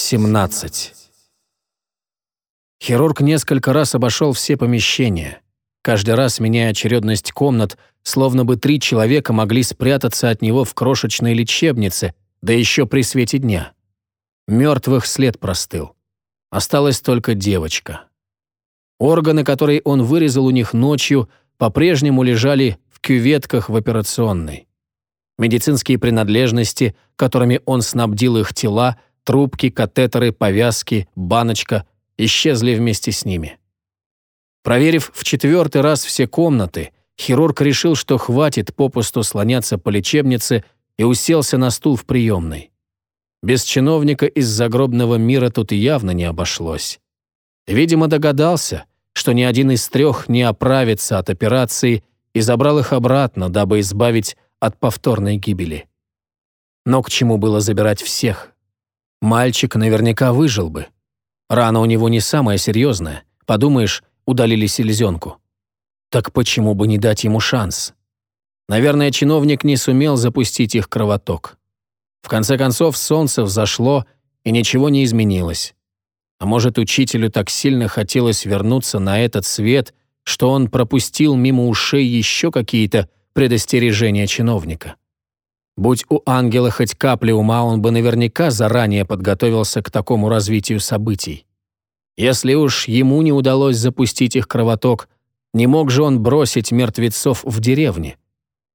17. Хирург несколько раз обошел все помещения, каждый раз меняя очередность комнат, словно бы три человека могли спрятаться от него в крошечной лечебнице, да еще при свете дня. Мертвых след простыл. Осталась только девочка. Органы, которые он вырезал у них ночью, по-прежнему лежали в кюветках в операционной. Медицинские принадлежности, которыми он снабдил их тела, трубки, катетеры, повязки, баночка, исчезли вместе с ними. Проверив в четвертый раз все комнаты, хирург решил, что хватит попусту слоняться по лечебнице и уселся на стул в приемной. Без чиновника из загробного мира тут явно не обошлось. Видимо, догадался, что ни один из трех не оправится от операции и забрал их обратно, дабы избавить от повторной гибели. Но к чему было забирать всех? Мальчик наверняка выжил бы. Рана у него не самая серьезная. Подумаешь, удалили селезенку. Так почему бы не дать ему шанс? Наверное, чиновник не сумел запустить их кровоток. В конце концов, солнце взошло, и ничего не изменилось. А может, учителю так сильно хотелось вернуться на этот свет, что он пропустил мимо ушей еще какие-то предостережения чиновника. Будь у ангела хоть капля ума, он бы наверняка заранее подготовился к такому развитию событий. Если уж ему не удалось запустить их кровоток, не мог же он бросить мертвецов в деревне.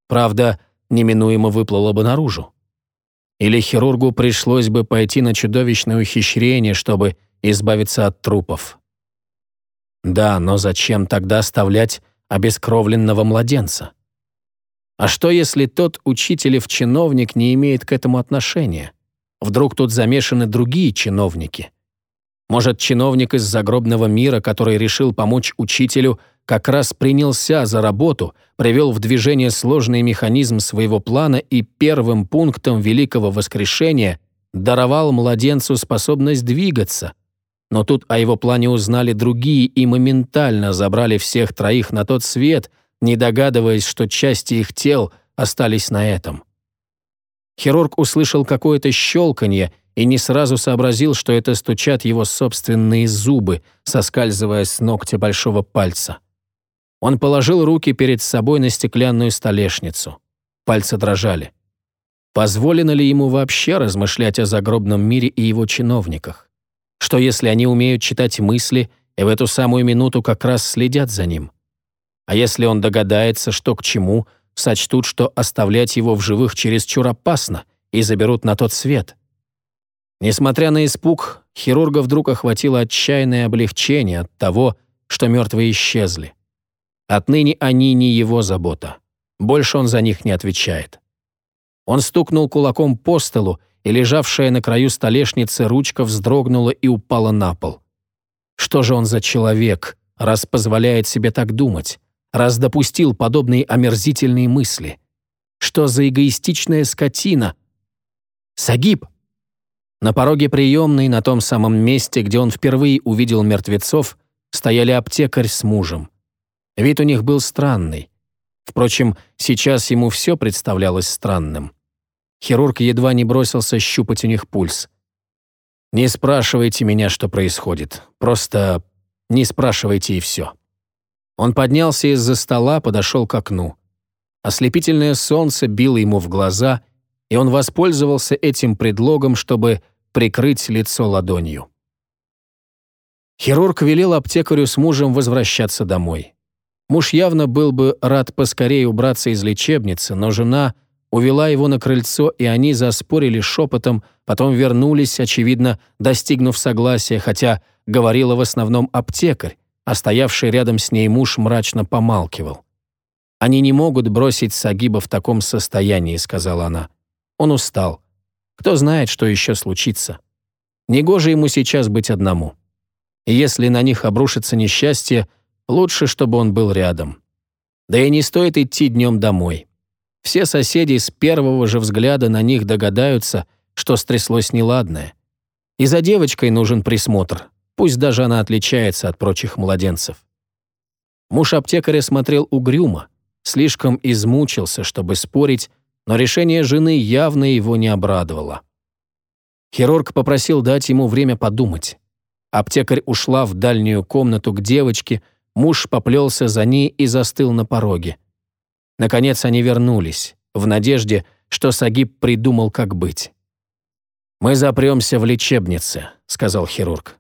Правда, неминуемо выплыло бы наружу. Или хирургу пришлось бы пойти на чудовищное ухищрение, чтобы избавиться от трупов. Да, но зачем тогда оставлять обескровленного младенца? А что, если тот учителев-чиновник не имеет к этому отношения? Вдруг тут замешаны другие чиновники? Может, чиновник из загробного мира, который решил помочь учителю, как раз принялся за работу, привел в движение сложный механизм своего плана и первым пунктом Великого Воскрешения даровал младенцу способность двигаться. Но тут о его плане узнали другие и моментально забрали всех троих на тот свет, не догадываясь, что части их тел остались на этом. Хирург услышал какое-то щелканье — и не сразу сообразил, что это стучат его собственные зубы, соскальзывая с ногтя большого пальца. Он положил руки перед собой на стеклянную столешницу. Пальцы дрожали. Позволено ли ему вообще размышлять о загробном мире и его чиновниках? Что если они умеют читать мысли и в эту самую минуту как раз следят за ним? А если он догадается, что к чему, сочтут, что оставлять его в живых чересчур опасно и заберут на тот свет – Несмотря на испуг, хирурга вдруг охватило отчаянное облегчение от того, что мертвые исчезли. Отныне они не его забота. Больше он за них не отвечает. Он стукнул кулаком по столу, и лежавшая на краю столешницы ручка вздрогнула и упала на пол. Что же он за человек, раз позволяет себе так думать, раз допустил подобные омерзительные мысли? Что за эгоистичная скотина? «Сагиб!» На пороге приемной, на том самом месте, где он впервые увидел мертвецов, стояли аптекарь с мужем. Вид у них был странный. Впрочем, сейчас ему все представлялось странным. Хирург едва не бросился щупать у них пульс. «Не спрашивайте меня, что происходит. Просто не спрашивайте и все». Он поднялся из-за стола, подошел к окну. Ослепительное солнце било ему в глаза — и он воспользовался этим предлогом, чтобы прикрыть лицо ладонью. Хирург велел аптекарю с мужем возвращаться домой. Муж явно был бы рад поскорее убраться из лечебницы, но жена увела его на крыльцо, и они заспорили шепотом, потом вернулись, очевидно, достигнув согласия, хотя говорила в основном аптекарь, а стоявший рядом с ней муж мрачно помалкивал. «Они не могут бросить Сагиба в таком состоянии», — сказала она. Он устал. Кто знает, что еще случится. Негоже ему сейчас быть одному. Если на них обрушится несчастье, лучше, чтобы он был рядом. Да и не стоит идти днем домой. Все соседи с первого же взгляда на них догадаются, что стряслось неладное. И за девочкой нужен присмотр, пусть даже она отличается от прочих младенцев. Муж аптекаря смотрел угрюмо, слишком измучился, чтобы спорить, но решение жены явно его не обрадовало. Хирург попросил дать ему время подумать. Аптекарь ушла в дальнюю комнату к девочке, муж поплелся за ней и застыл на пороге. Наконец они вернулись, в надежде, что Сагиб придумал, как быть. «Мы запремся в лечебнице», — сказал хирург.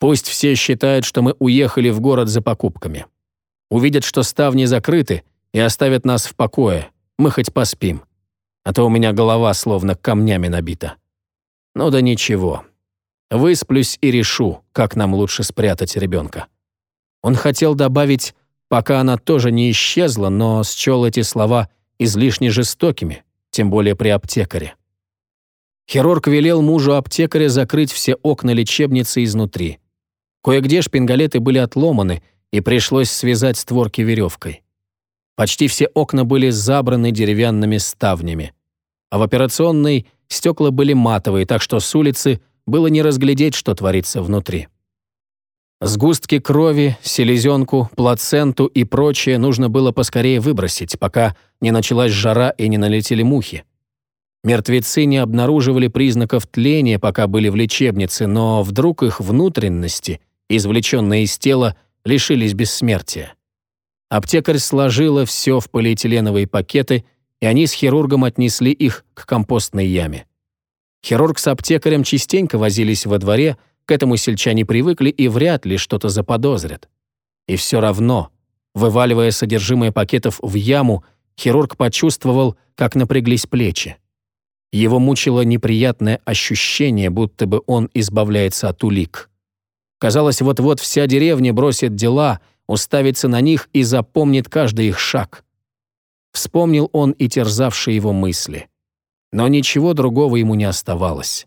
«Пусть все считают, что мы уехали в город за покупками. Увидят, что ставни закрыты, и оставят нас в покое. Мы хоть поспим. А то у меня голова словно камнями набита. Ну да ничего. Высплюсь и решу, как нам лучше спрятать ребенка». Он хотел добавить пока она тоже не исчезла, но счел эти слова излишне жестокими, тем более при аптекаре. Хирург велел мужу аптекаря закрыть все окна лечебницы изнутри. Кое-где шпингалеты были отломаны, и пришлось связать створки веревкой. Почти все окна были забраны деревянными ставнями. А в операционной стекла были матовые, так что с улицы было не разглядеть, что творится внутри. Сгустки крови, селезенку, плаценту и прочее нужно было поскорее выбросить, пока не началась жара и не налетели мухи. Мертвецы не обнаруживали признаков тления, пока были в лечебнице, но вдруг их внутренности, извлеченные из тела, лишились бессмертия. Аптекарь сложила все в полиэтиленовые пакеты, и они с хирургом отнесли их к компостной яме. Хирург с аптекарем частенько возились во дворе, к этому сельчане привыкли и вряд ли что-то заподозрят. И все равно, вываливая содержимое пакетов в яму, хирург почувствовал, как напряглись плечи. Его мучило неприятное ощущение, будто бы он избавляется от улик. Казалось, вот-вот вся деревня бросит дела, уставится на них и запомнит каждый их шаг. Вспомнил он и терзавшие его мысли. Но ничего другого ему не оставалось.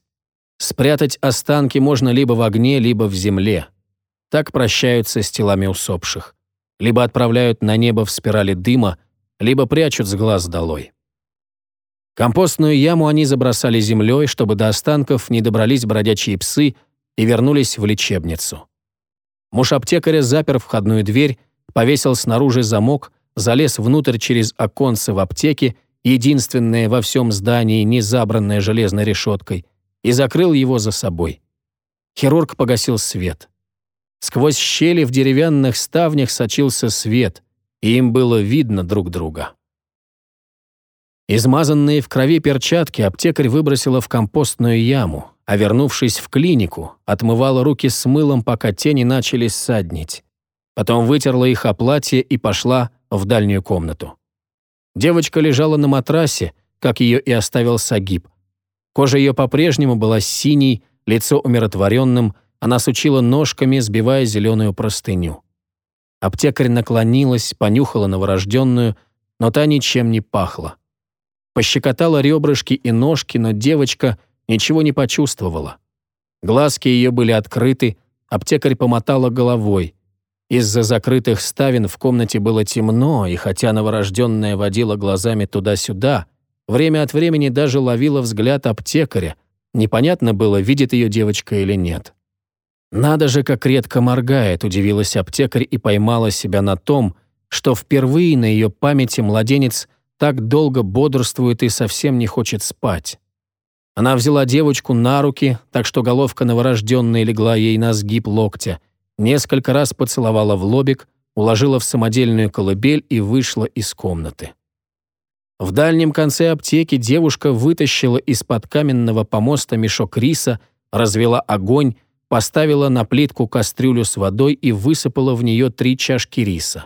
Спрятать останки можно либо в огне, либо в земле. Так прощаются с телами усопших. Либо отправляют на небо в спирали дыма, либо прячут с глаз долой. Компостную яму они забросали землей, чтобы до останков не добрались бродячие псы и вернулись в лечебницу. Муж аптекаря запер входную дверь, повесил снаружи замок, залез внутрь через оконце в аптеке, единственное во всем здании, не забранное железной решеткой, и закрыл его за собой. Хирург погасил свет. Сквозь щели в деревянных ставнях сочился свет, и им было видно друг друга. Измазанные в крови перчатки аптекарь выбросила в компостную яму, а вернувшись в клинику, отмывала руки с мылом, пока те не начали ссаднить. Потом вытерла их о платье и пошла в дальнюю комнату. Девочка лежала на матрасе, как ее и оставил Сагиб, Кожа ее по-прежнему была синей, лицо умиротворенным, она сучила ножками, сбивая зеленую простыню. Аптекарь наклонилась, понюхала новорожденную, но та ничем не пахла. Пощекотала ребрышки и ножки, но девочка ничего не почувствовала. Глазки ее были открыты, аптекарь помотала головой. Из-за закрытых ставен в комнате было темно, и хотя новорожденная водила глазами туда-сюда, Время от времени даже ловила взгляд аптекаря. Непонятно было, видит ее девочка или нет. «Надо же, как редко моргает», — удивилась аптекарь и поймала себя на том, что впервые на ее памяти младенец так долго бодрствует и совсем не хочет спать. Она взяла девочку на руки, так что головка новорожденной легла ей на сгиб локтя, несколько раз поцеловала в лобик, уложила в самодельную колыбель и вышла из комнаты. В дальнем конце аптеки девушка вытащила из-под каменного помоста мешок риса, развела огонь, поставила на плитку кастрюлю с водой и высыпала в нее три чашки риса.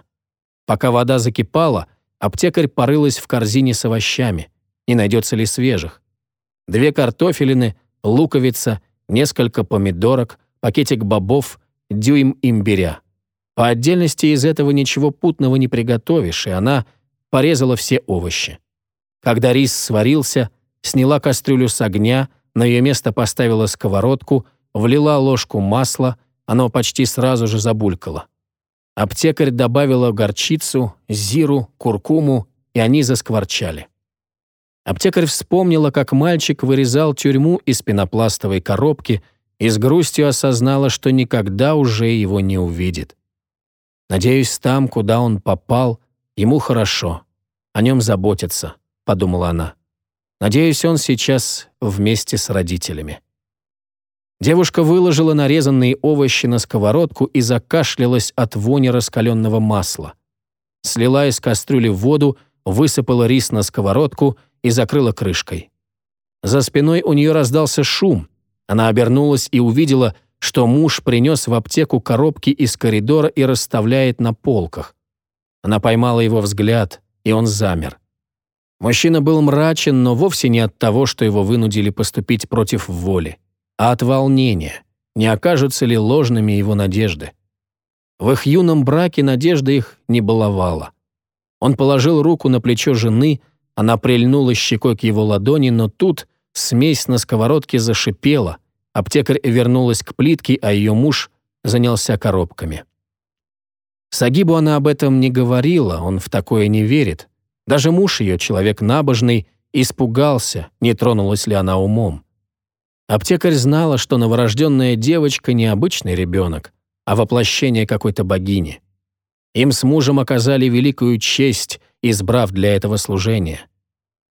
Пока вода закипала, аптекарь порылась в корзине с овощами. Не найдется ли свежих? Две картофелины, луковица, несколько помидорок, пакетик бобов, дюйм имбиря. По отдельности из этого ничего путного не приготовишь, и она порезала все овощи. Когда рис сварился, сняла кастрюлю с огня, на ее место поставила сковородку, влила ложку масла, оно почти сразу же забулькало. Аптекарь добавила горчицу, зиру, куркуму, и они заскворчали. Аптекарь вспомнила, как мальчик вырезал тюрьму из пенопластовой коробки и с грустью осознала, что никогда уже его не увидит. Надеюсь, там, куда он попал, ему хорошо, о нем заботятся подумала она. Надеюсь, он сейчас вместе с родителями. Девушка выложила нарезанные овощи на сковородку и закашлялась от вони раскаленного масла. Слила из кастрюли воду, высыпала рис на сковородку и закрыла крышкой. За спиной у нее раздался шум. Она обернулась и увидела, что муж принес в аптеку коробки из коридора и расставляет на полках. Она поймала его взгляд, и он замер. Мужчина был мрачен, но вовсе не от того, что его вынудили поступить против воли а от волнения, не окажутся ли ложными его надежды. В их юном браке надежда их не баловала. Он положил руку на плечо жены, она прильнула щекой к его ладони, но тут смесь на сковородке зашипела, аптекарь вернулась к плитке, а ее муж занялся коробками. Сагибу она об этом не говорила, он в такое не верит. Даже муж ее, человек набожный, испугался, не тронулась ли она умом. Аптекарь знала, что новорожденная девочка не обычный ребенок, а воплощение какой-то богини. Им с мужем оказали великую честь, избрав для этого служения.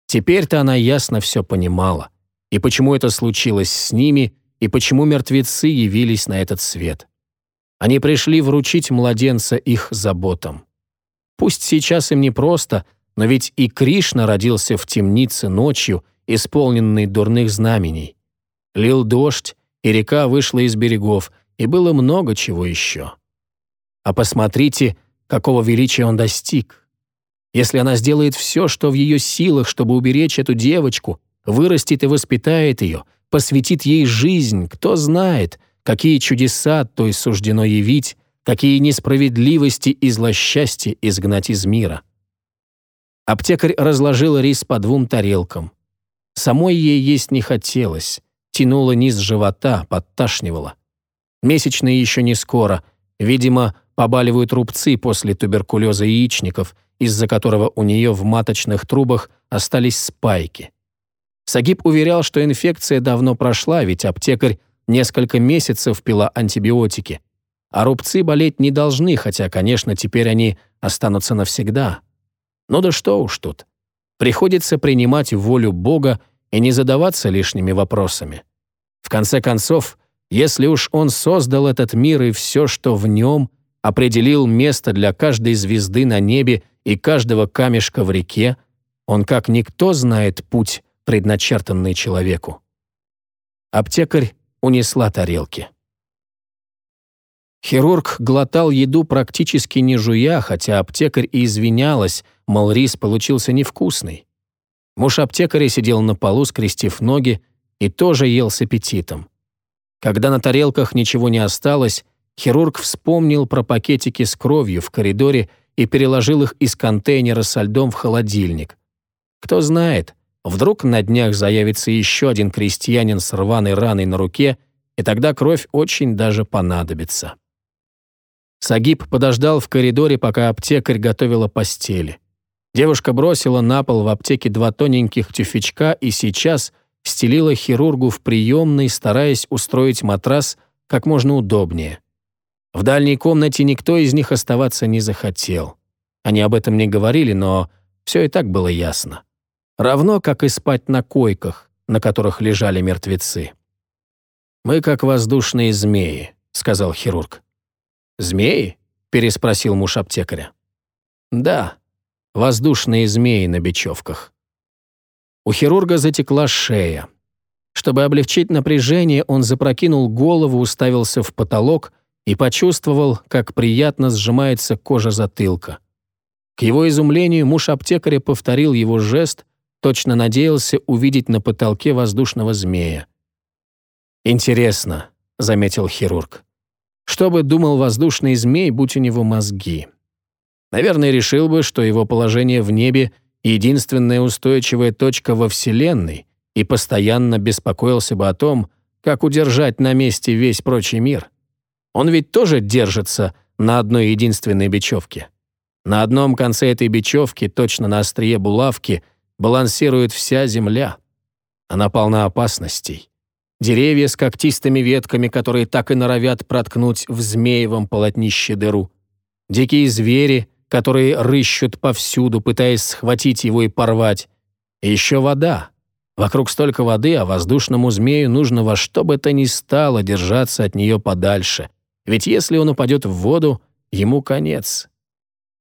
Теперь-то она ясно все понимала, и почему это случилось с ними, и почему мертвецы явились на этот свет. Они пришли вручить младенца их заботам. Пусть сейчас им непросто, но ведь и Кришна родился в темнице ночью, исполненной дурных знамений. Лил дождь, и река вышла из берегов, и было много чего еще. А посмотрите, какого величия он достиг. Если она сделает все, что в ее силах, чтобы уберечь эту девочку, вырастет и воспитает ее, посвятит ей жизнь, кто знает, какие чудеса той суждено явить, какие несправедливости и злосчастья изгнать из мира. Аптекарь разложил рис по двум тарелкам. Самой ей есть не хотелось тянуло низ живота, подташнивало. Месячные еще не скоро. Видимо, побаливают рубцы после туберкулеза яичников, из-за которого у нее в маточных трубах остались спайки. Сагиб уверял, что инфекция давно прошла, ведь аптекарь несколько месяцев пила антибиотики. А рубцы болеть не должны, хотя, конечно, теперь они останутся навсегда. Ну да что уж тут. Приходится принимать волю Бога и не задаваться лишними вопросами. В конце концов, если уж он создал этот мир и все, что в нем, определил место для каждой звезды на небе и каждого камешка в реке, он как никто знает путь, предначертанный человеку. Аптекарь унесла тарелки. Хирург глотал еду практически не жуя, хотя аптекарь и извинялась, мол, рис получился невкусный. Муж аптекаря сидел на полу, скрестив ноги, и тоже ел с аппетитом. Когда на тарелках ничего не осталось, хирург вспомнил про пакетики с кровью в коридоре и переложил их из контейнера со льдом в холодильник. Кто знает, вдруг на днях заявится еще один крестьянин с рваной раной на руке, и тогда кровь очень даже понадобится. Сагиб подождал в коридоре, пока аптекарь готовила постели. Девушка бросила на пол в аптеке два тоненьких тюфячка и сейчас – стелила хирургу в приемной, стараясь устроить матрас как можно удобнее. В дальней комнате никто из них оставаться не захотел. Они об этом не говорили, но все и так было ясно. Равно, как и спать на койках, на которых лежали мертвецы. «Мы как воздушные змеи», — сказал хирург. «Змеи?» — переспросил муж аптекаря. «Да, воздушные змеи на бечевках». У хирурга затекла шея. Чтобы облегчить напряжение, он запрокинул голову, уставился в потолок и почувствовал, как приятно сжимается кожа затылка. К его изумлению муж аптекаря повторил его жест, точно надеялся увидеть на потолке воздушного змея. «Интересно», — заметил хирург. «Что бы думал воздушный змей, будь у него мозги?» Наверное, решил бы, что его положение в небе — единственная устойчивая точка во Вселенной и постоянно беспокоился бы о том, как удержать на месте весь прочий мир. Он ведь тоже держится на одной единственной бечевке. На одном конце этой бечевки, точно на острие булавки, балансирует вся Земля. Она полна опасностей. Деревья с когтистыми ветками, которые так и норовят проткнуть в змеевом полотнище дыру. Дикие звери — которые рыщут повсюду, пытаясь схватить его и порвать. И еще вода. Вокруг столько воды, а воздушному змею нужно во что бы то ни стало держаться от нее подальше. Ведь если он упадет в воду, ему конец.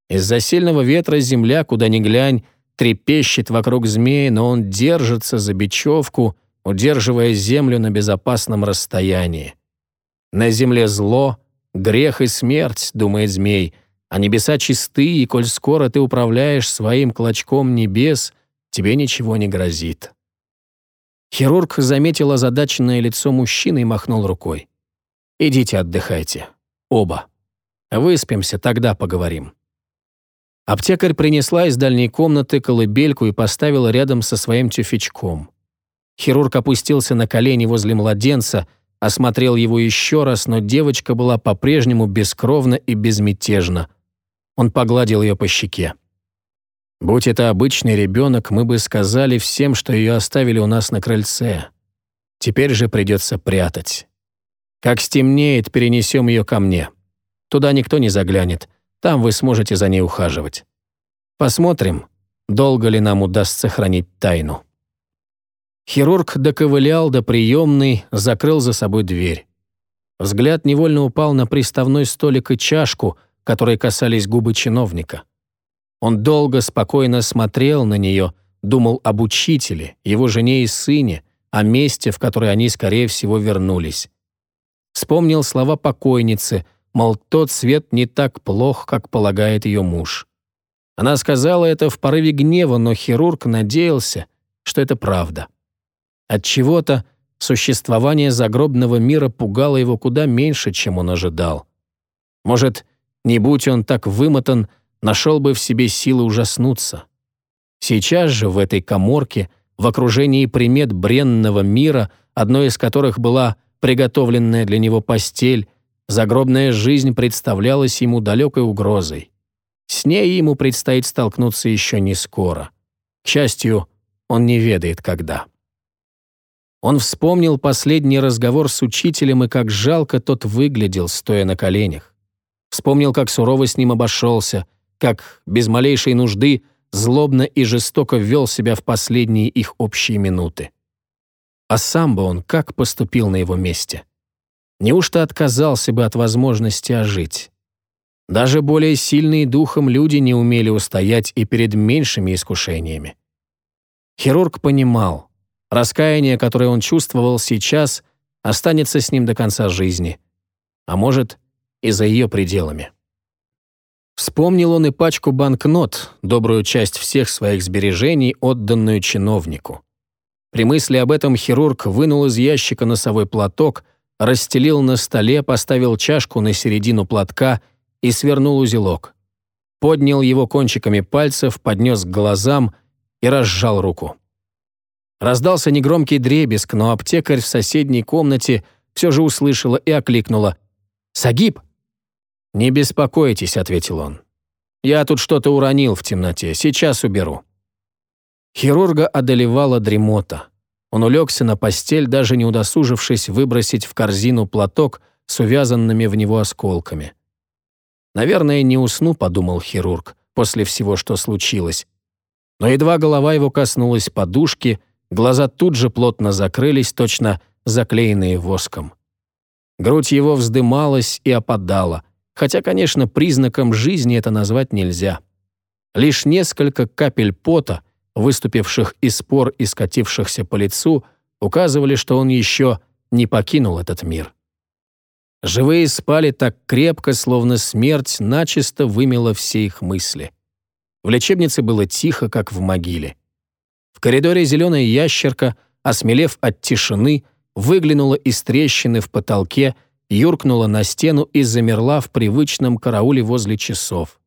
Из-за сильного ветра земля, куда ни глянь, трепещет вокруг змеи, но он держится за бечевку, удерживая землю на безопасном расстоянии. На земле зло, грех и смерть, думает змей, а небеса чисты, и коль скоро ты управляешь своим клочком небес, тебе ничего не грозит. Хирург заметил озадаченное лицо мужчины и махнул рукой. «Идите отдыхайте. Оба. Выспимся, тогда поговорим». Аптекарь принесла из дальней комнаты колыбельку и поставила рядом со своим тюфячком. Хирург опустился на колени возле младенца, осмотрел его еще раз, но девочка была по-прежнему бескровна и безмятежна. Он погладил ее по щеке. «Будь это обычный ребенок, мы бы сказали всем, что ее оставили у нас на крыльце. Теперь же придется прятать. Как стемнеет, перенесем ее ко мне. Туда никто не заглянет. Там вы сможете за ней ухаживать. Посмотрим, долго ли нам удастся хранить тайну». Хирург доковылял до приемной, закрыл за собой дверь. Взгляд невольно упал на приставной столик и чашку, которые касались губы чиновника. Он долго, спокойно смотрел на нее, думал об учителе, его жене и сыне, о месте, в которое они, скорее всего, вернулись. Вспомнил слова покойницы, мол, тот свет не так плох, как полагает ее муж. Она сказала это в порыве гнева, но хирург надеялся, что это правда. От чего то существование загробного мира пугало его куда меньше, чем он ожидал. Может, не будь он так вымотан, нашел бы в себе силы ужаснуться. Сейчас же в этой коморке, в окружении примет бренного мира, одной из которых была приготовленная для него постель, Загробная жизнь представлялась ему далекой угрозой. С ней ему предстоит столкнуться еще не скоро. К счастью, он не ведает, когда. Он вспомнил последний разговор с учителем и как жалко тот выглядел, стоя на коленях. Вспомнил, как сурово с ним обошелся, как без малейшей нужды злобно и жестоко вел себя в последние их общие минуты. А сам бы он как поступил на его месте? Неужто отказался бы от возможности ожить? Даже более сильные духом люди не умели устоять и перед меньшими искушениями. Хирург понимал, раскаяние, которое он чувствовал сейчас, останется с ним до конца жизни, а может, и за ее пределами. Вспомнил он и пачку банкнот, добрую часть всех своих сбережений, отданную чиновнику. При мысли об этом хирург вынул из ящика носовой платок – расстелил на столе, поставил чашку на середину платка и свернул узелок. Поднял его кончиками пальцев, поднес к глазам и разжал руку. Раздался негромкий дребезг, но аптекарь в соседней комнате все же услышала и окликнула. «Сагиб!» «Не беспокойтесь», — ответил он. «Я тут что-то уронил в темноте, сейчас уберу». Хирурга одолевала дремота. Он улегся на постель, даже не удосужившись выбросить в корзину платок с увязанными в него осколками. «Наверное, не усну», — подумал хирург, после всего, что случилось. Но едва голова его коснулась подушки, глаза тут же плотно закрылись, точно заклеенные воском. Грудь его вздымалась и опадала, хотя, конечно, признаком жизни это назвать нельзя. Лишь несколько капель пота — выступивших из спор и скатившихся по лицу, указывали, что он еще не покинул этот мир. Живые спали так крепко, словно смерть начисто вымела все их мысли. В лечебнице было тихо, как в могиле. В коридоре зеленая ящерка, осмелев от тишины, выглянула из трещины в потолке, юркнула на стену и замерла в привычном карауле возле часов.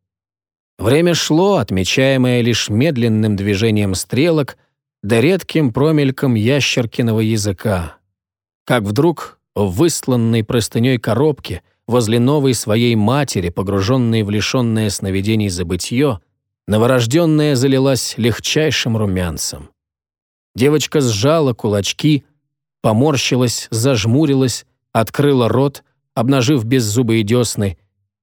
Время шло, отмечаемое лишь медленным движением стрелок да редким промельком ящеркиного языка. Как вдруг в высланной простыней коробке возле новой своей матери, погруженной в лишенное сновидений забытье, новорожденная залилась легчайшим румянцем. Девочка сжала кулачки, поморщилась, зажмурилась, открыла рот, обнажив беззубые десны,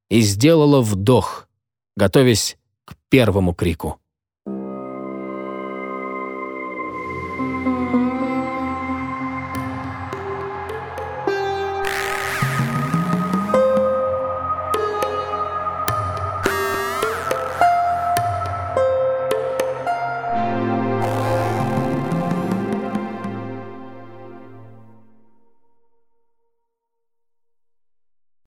и сделала вдох — готовясь к первому крику.